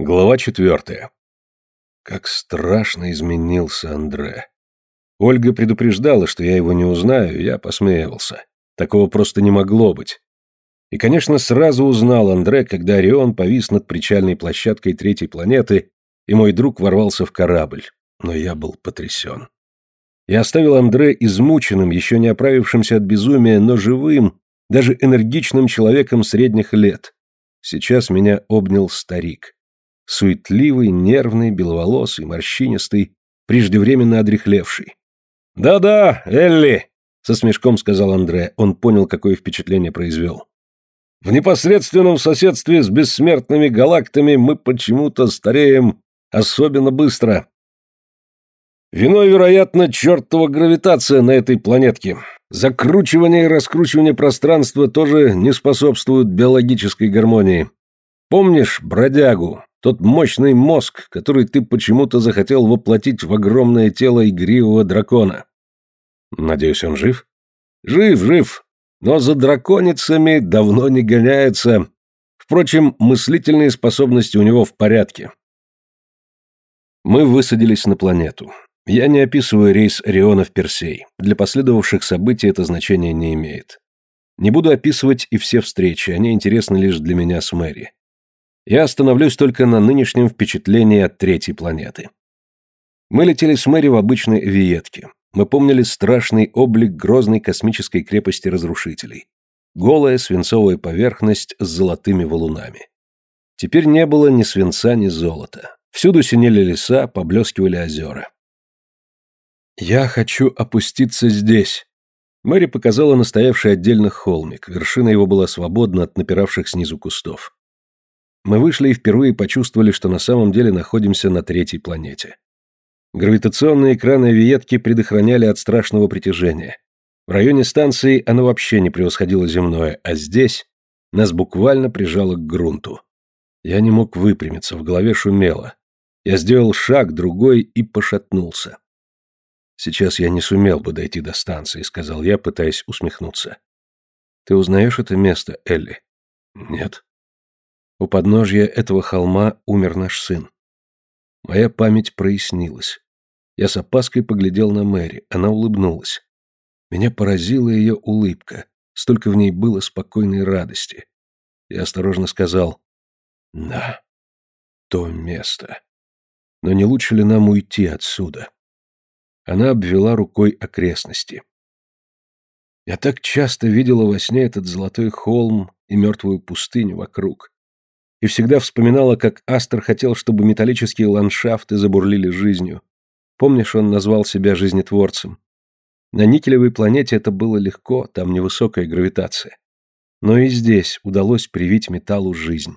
Глава четвертая. Как страшно изменился Андре. Ольга предупреждала, что я его не узнаю, я посмеивался. Такого просто не могло быть. И, конечно, сразу узнал Андре, когда Орион повис над причальной площадкой третьей планеты, и мой друг ворвался в корабль. Но я был потрясен. Я оставил Андре измученным, еще не оправившимся от безумия, но живым, даже энергичным человеком средних лет. Сейчас меня обнял старик суетливый, нервный, беловолосый, морщинистый, преждевременно одрехлевший. «Да-да, Элли!» — со смешком сказал Андре. Он понял, какое впечатление произвел. «В непосредственном соседстве с бессмертными галактами мы почему-то стареем особенно быстро. Виной, вероятно, чертова гравитация на этой планетке. Закручивание и раскручивание пространства тоже не способствуют биологической гармонии. Помнишь бродягу, тот мощный мозг, который ты почему-то захотел воплотить в огромное тело игривого дракона. Надеюсь, он жив? Жив, жив. Но за драконицами давно не гоняется. Впрочем, мыслительные способности у него в порядке. Мы высадились на планету. Я не описываю рейс Ориона в Персей. Для последовавших событий это значение не имеет. Не буду описывать и все встречи, они интересны лишь для меня с Мэри. Я остановлюсь только на нынешнем впечатлении от третьей планеты. Мы летели с Мэри в обычной авиетке. Мы помнили страшный облик грозной космической крепости разрушителей. Голая свинцовая поверхность с золотыми валунами. Теперь не было ни свинца, ни золота. Всюду синели леса, поблескивали озера. «Я хочу опуститься здесь», Мэри показала настоявший отдельно холмик, вершина его была свободна от напиравших снизу кустов. Мы вышли и впервые почувствовали, что на самом деле находимся на третьей планете. Гравитационные экраны авиетки предохраняли от страшного притяжения. В районе станции оно вообще не превосходило земное, а здесь нас буквально прижало к грунту. Я не мог выпрямиться, в голове шумело. Я сделал шаг, другой и пошатнулся. «Сейчас я не сумел бы дойти до станции», — сказал я, пытаясь усмехнуться. «Ты узнаешь это место, Элли?» «Нет». У подножья этого холма умер наш сын. Моя память прояснилась. Я с опаской поглядел на Мэри, она улыбнулась. Меня поразила ее улыбка, столько в ней было спокойной радости. Я осторожно сказал «Да, то место. Но не лучше ли нам уйти отсюда?» Она обвела рукой окрестности. Я так часто видела во сне этот золотой холм и мертвую пустыню вокруг и всегда вспоминала, как Астер хотел, чтобы металлические ландшафты забурлили жизнью. Помнишь, он назвал себя жизнетворцем? На никелевой планете это было легко, там невысокая гравитация. Но и здесь удалось привить металлу жизнь.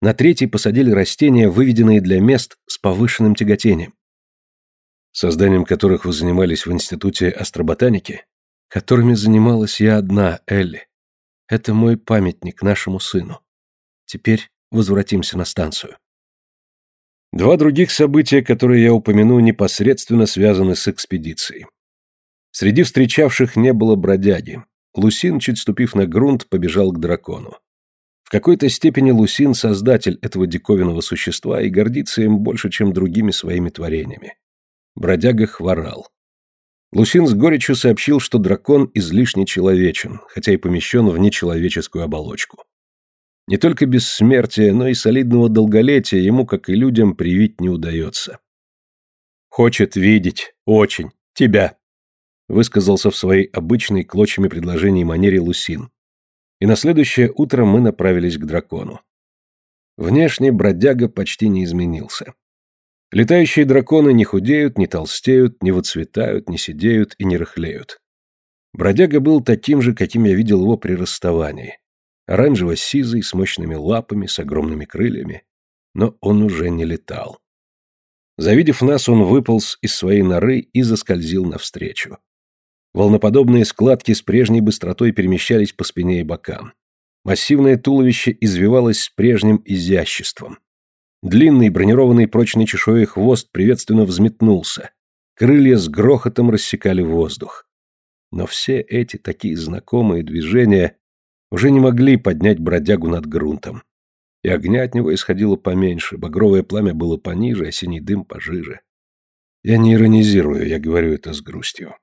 На третьей посадили растения, выведенные для мест с повышенным тяготением. Созданием которых вы занимались в Институте астроботаники? Которыми занималась я одна, Элли. Это мой памятник нашему сыну. Теперь возвратимся на станцию. Два других события, которые я упомяну, непосредственно связаны с экспедицией. Среди встречавших не было бродяги. Лусин, чуть ступив на грунт, побежал к дракону. В какой-то степени Лусин – создатель этого диковинного существа и гордится им больше, чем другими своими творениями. Бродяга хворал. Лусин с горечью сообщил, что дракон излишне человечен, хотя и помещен в нечеловеческую оболочку. Не только бессмертия, но и солидного долголетия ему, как и людям, привить не удается. «Хочет видеть, очень, тебя», — высказался в своей обычной клочьями предложений манере Лусин. И на следующее утро мы направились к дракону. Внешне бродяга почти не изменился. Летающие драконы не худеют, не толстеют, не выцветают, не сидеют и не рыхлеют. Бродяга был таким же, каким я видел его при расставании оранжево-сизый, с мощными лапами, с огромными крыльями. Но он уже не летал. Завидев нас, он выполз из своей норы и заскользил навстречу. Волноподобные складки с прежней быстротой перемещались по спине и бокам. Массивное туловище извивалось с прежним изяществом. Длинный бронированный прочной чешуей хвост приветственно взметнулся. Крылья с грохотом рассекали воздух. Но все эти такие знакомые движения уже не могли поднять бродягу над грунтом. и огня от него исходило поменьше, багровое пламя было пониже, а синий дым пожиже. Я не иронизирую, я говорю это с грустью.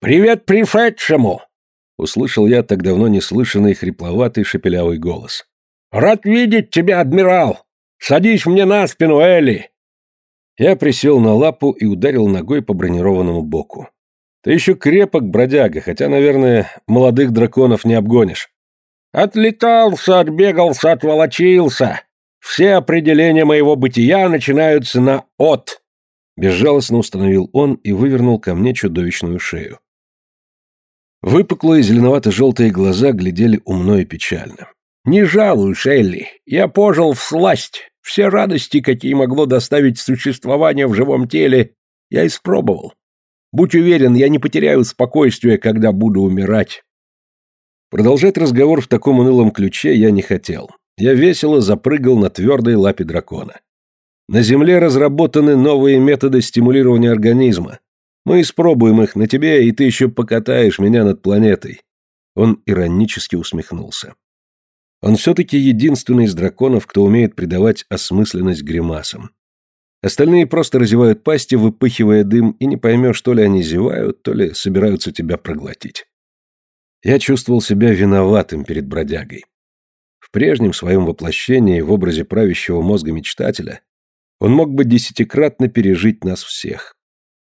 «Привет пришедшему!» — услышал я так давно неслышанный хрипловатый шепелявый голос. «Рад видеть тебя, адмирал! Садись мне на спину, Элли!» Я присел на лапу и ударил ногой по бронированному боку. Ты еще крепок, бродяга, хотя, наверное, молодых драконов не обгонишь. Отлетался, отбегался, отволочился. Все определения моего бытия начинаются на «от». Безжалостно установил он и вывернул ко мне чудовищную шею. Выпуклые зеленовато-желтые глаза глядели умно и печально. «Не жалуюсь, Элли. Я пожил в сласть. Все радости, какие могло доставить существование в живом теле, я испробовал. Будь уверен, я не потеряю спокойствия, когда буду умирать. Продолжать разговор в таком унылом ключе я не хотел. Я весело запрыгал на твердой лапе дракона. На Земле разработаны новые методы стимулирования организма. Мы испробуем их на тебе, и ты еще покатаешь меня над планетой. Он иронически усмехнулся. Он все-таки единственный из драконов, кто умеет придавать осмысленность гримасам. Остальные просто разевают пасти, выпыхивая дым, и не поймешь, то ли они зевают, то ли собираются тебя проглотить. Я чувствовал себя виноватым перед бродягой. В прежнем своем воплощении, в образе правящего мозга мечтателя, он мог бы десятикратно пережить нас всех.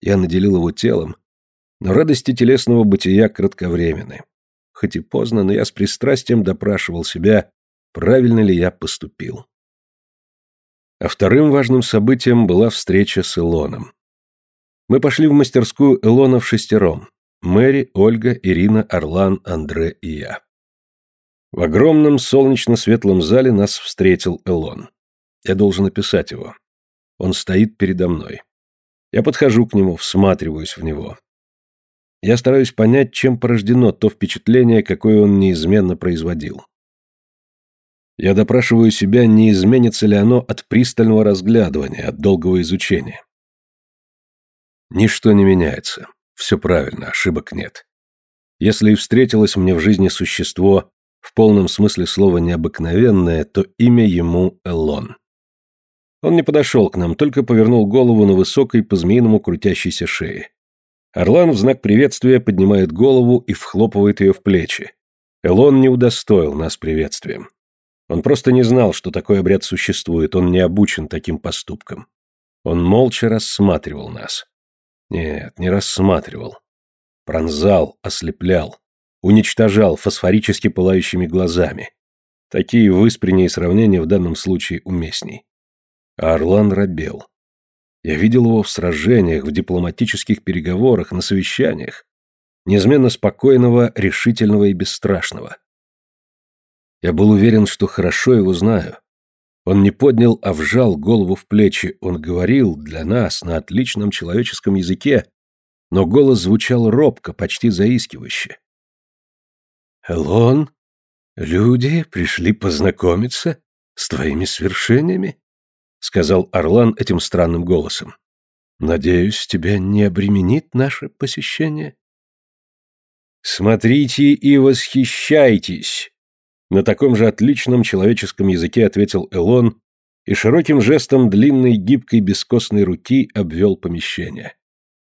Я наделил его телом, но радости телесного бытия кратковременны. Хоть и поздно, но я с пристрастием допрашивал себя, правильно ли я поступил. А вторым важным событием была встреча с Илоном. Мы пошли в мастерскую Илона в шестером. Мэри, Ольга, Ирина, Орлан, Андре и я. В огромном солнечно-светлом зале нас встретил Элон. Я должен описать его. Он стоит передо мной. Я подхожу к нему, всматриваюсь в него. Я стараюсь понять, чем порождено то впечатление, какое он неизменно производил. Я допрашиваю себя, не изменится ли оно от пристального разглядывания, от долгого изучения. Ничто не меняется. Все правильно, ошибок нет. Если и встретилось мне в жизни существо, в полном смысле слова необыкновенное, то имя ему Элон. Он не подошел к нам, только повернул голову на высокой по-змеиному крутящейся шее. Орлан в знак приветствия поднимает голову и вхлопывает ее в плечи. Элон не удостоил нас приветствием. Он просто не знал, что такой обряд существует, он не обучен таким поступкам. Он молча рассматривал нас. Нет, не рассматривал. Пронзал, ослеплял, уничтожал фосфорически пылающими глазами. Такие выспренние сравнения в данном случае уместней. А Орлан робел. Я видел его в сражениях, в дипломатических переговорах, на совещаниях. Неизменно спокойного, решительного и бесстрашного. Я был уверен, что хорошо его знаю. Он не поднял, а вжал голову в плечи. Он говорил для нас на отличном человеческом языке, но голос звучал робко, почти заискивающе. «Элон, люди пришли познакомиться с твоими свершениями?» — сказал Орлан этим странным голосом. «Надеюсь, тебя не обременит наше посещение?» «Смотрите и восхищайтесь!» На таком же отличном человеческом языке ответил Элон и широким жестом длинной гибкой бескостной руки обвел помещение.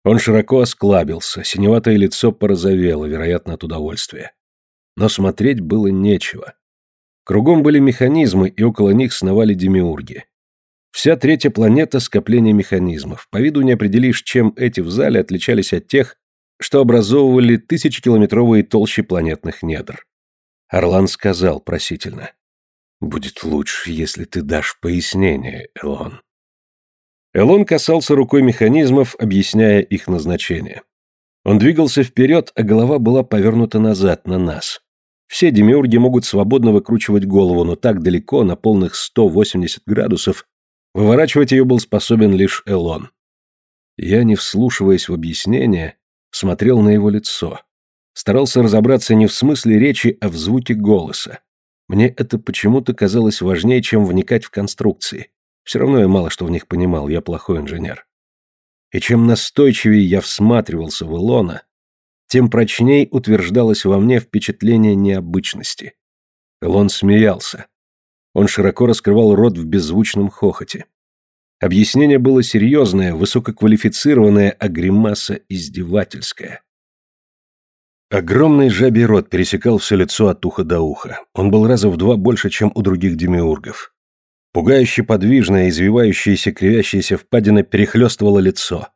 Он широко осклабился, синеватое лицо порозовело, вероятно, от удовольствия. Но смотреть было нечего. Кругом были механизмы, и около них сновали демиурги. Вся третья планета — скопление механизмов. По виду не определишь, чем эти в зале отличались от тех, что образовывали тысячекилометровые толщи планетных недр. Орлан сказал просительно. «Будет лучше, если ты дашь пояснение, Элон». Элон касался рукой механизмов, объясняя их назначение. Он двигался вперед, а голова была повернута назад, на нас. Все демиурги могут свободно выкручивать голову, но так далеко, на полных 180 градусов, выворачивать ее был способен лишь Элон. Я, не вслушиваясь в объяснение, смотрел на его лицо. Старался разобраться не в смысле речи, а в звуке голоса. Мне это почему-то казалось важнее, чем вникать в конструкции. Все равно я мало что в них понимал, я плохой инженер. И чем настойчивее я всматривался в Илона, тем прочней утверждалось во мне впечатление необычности. Илон смеялся. Он широко раскрывал рот в беззвучном хохоте. Объяснение было серьезное, высококвалифицированное, а гримаса издевательская. Огромный жабий рот пересекал все лицо от уха до уха. Он был раза в два больше, чем у других демиургов. Пугающе подвижная, извивающаяся, кривящаяся впадина перехлестывала лицо.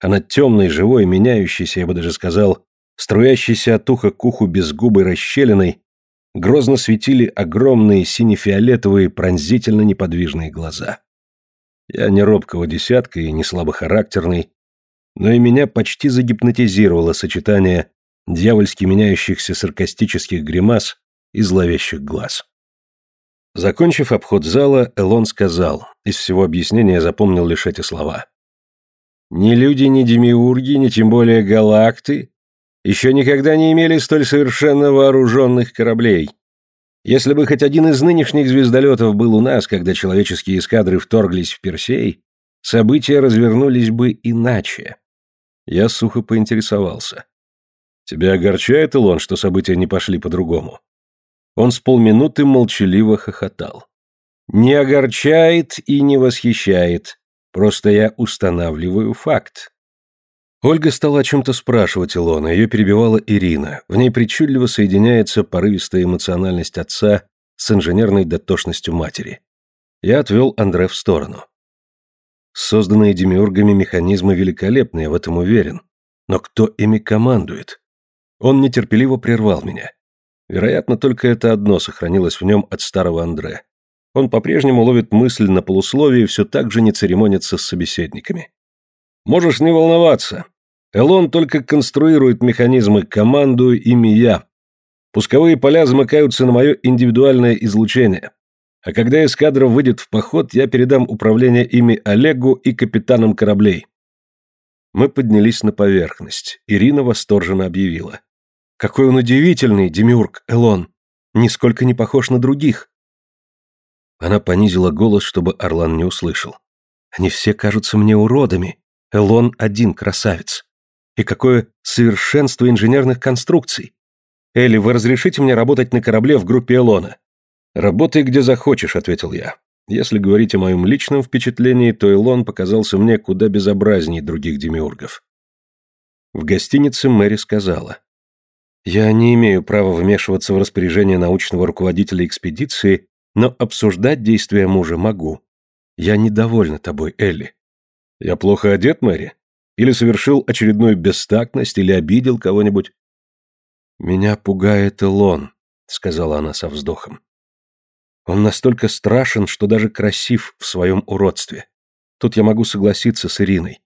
А над темной, живой, меняющейся, я бы даже сказал, струящейся от уха к уху безгубой расщелиной, грозно светили огромные сине-фиолетовые, пронзительно неподвижные глаза. Я не робкого десятка и не слабохарактерный, но и меня почти загипнотизировало сочетание дьявольски меняющихся саркастических гримас и зловещих глаз. Закончив обход зала, Элон сказал, из всего объяснения запомнил лишь эти слова. «Ни люди, ни демиурги, ни тем более галакты еще никогда не имели столь совершенно вооруженных кораблей. Если бы хоть один из нынешних звездолетов был у нас, когда человеческие эскадры вторглись в Персей, события развернулись бы иначе». Я сухо поинтересовался. Тебя огорчает, Илон, что события не пошли по-другому?» Он с полминуты молчаливо хохотал. «Не огорчает и не восхищает. Просто я устанавливаю факт». Ольга стала о чем-то спрашивать Илона, ее перебивала Ирина. В ней причудливо соединяется порывистая эмоциональность отца с инженерной дотошностью матери. Я отвел Андре в сторону. Созданные демиургами механизмы великолепны, я в этом уверен. Но кто ими командует? Он нетерпеливо прервал меня. Вероятно, только это одно сохранилось в нем от старого Андре. Он по-прежнему ловит мысль на полусловие и все так же не церемонится с собеседниками. «Можешь не волноваться. Элон только конструирует механизмы, командую ими я. Пусковые поля замыкаются на мое индивидуальное излучение. А когда эскадра выйдет в поход, я передам управление ими Олегу и капитанам кораблей». Мы поднялись на поверхность. Ирина восторженно объявила. Какой он удивительный, Демиург Элон. Нисколько не похож на других. Она понизила голос, чтобы Орлан не услышал. Они все кажутся мне уродами. Элон один красавец. И какое совершенство инженерных конструкций. Элли, вы разрешите мне работать на корабле в группе Элона? Работай где захочешь, ответил я. Если говорить о моем личном впечатлении, то Элон показался мне куда безобразнее других демиургов. В гостинице Мэри сказала. Я не имею права вмешиваться в распоряжение научного руководителя экспедиции, но обсуждать действия мужа могу. Я недовольна тобой, Элли. Я плохо одет, Мэри? Или совершил очередную бестактность, или обидел кого-нибудь? Меня пугает Элон, сказала она со вздохом. Он настолько страшен, что даже красив в своем уродстве. Тут я могу согласиться с Ириной.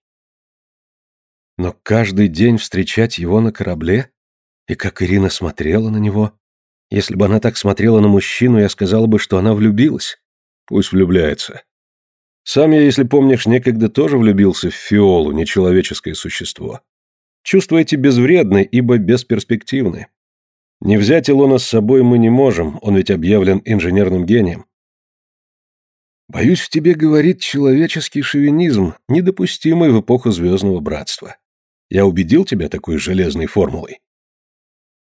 Но каждый день встречать его на корабле? И как Ирина смотрела на него. Если бы она так смотрела на мужчину, я сказала бы, что она влюбилась. Пусть влюбляется. Сам я, если помнишь, некогда тоже влюбился в Фиолу, нечеловеческое существо. Чувства эти безвредны, ибо бесперспективны. Не взять Илона с собой мы не можем, он ведь объявлен инженерным гением. Боюсь, в тебе говорит человеческий шовинизм, недопустимый в эпоху Звездного Братства. Я убедил тебя такой железной формулой?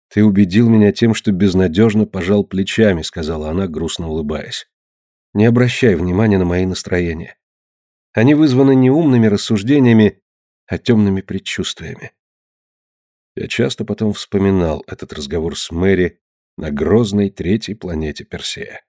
«Ты убедил меня тем, что безнадежно пожал плечами», — сказала она, грустно улыбаясь. «Не обращай внимания на мои настроения. Они вызваны не умными рассуждениями, а темными предчувствиями». Я часто потом вспоминал этот разговор с Мэри на грозной третьей планете Персея.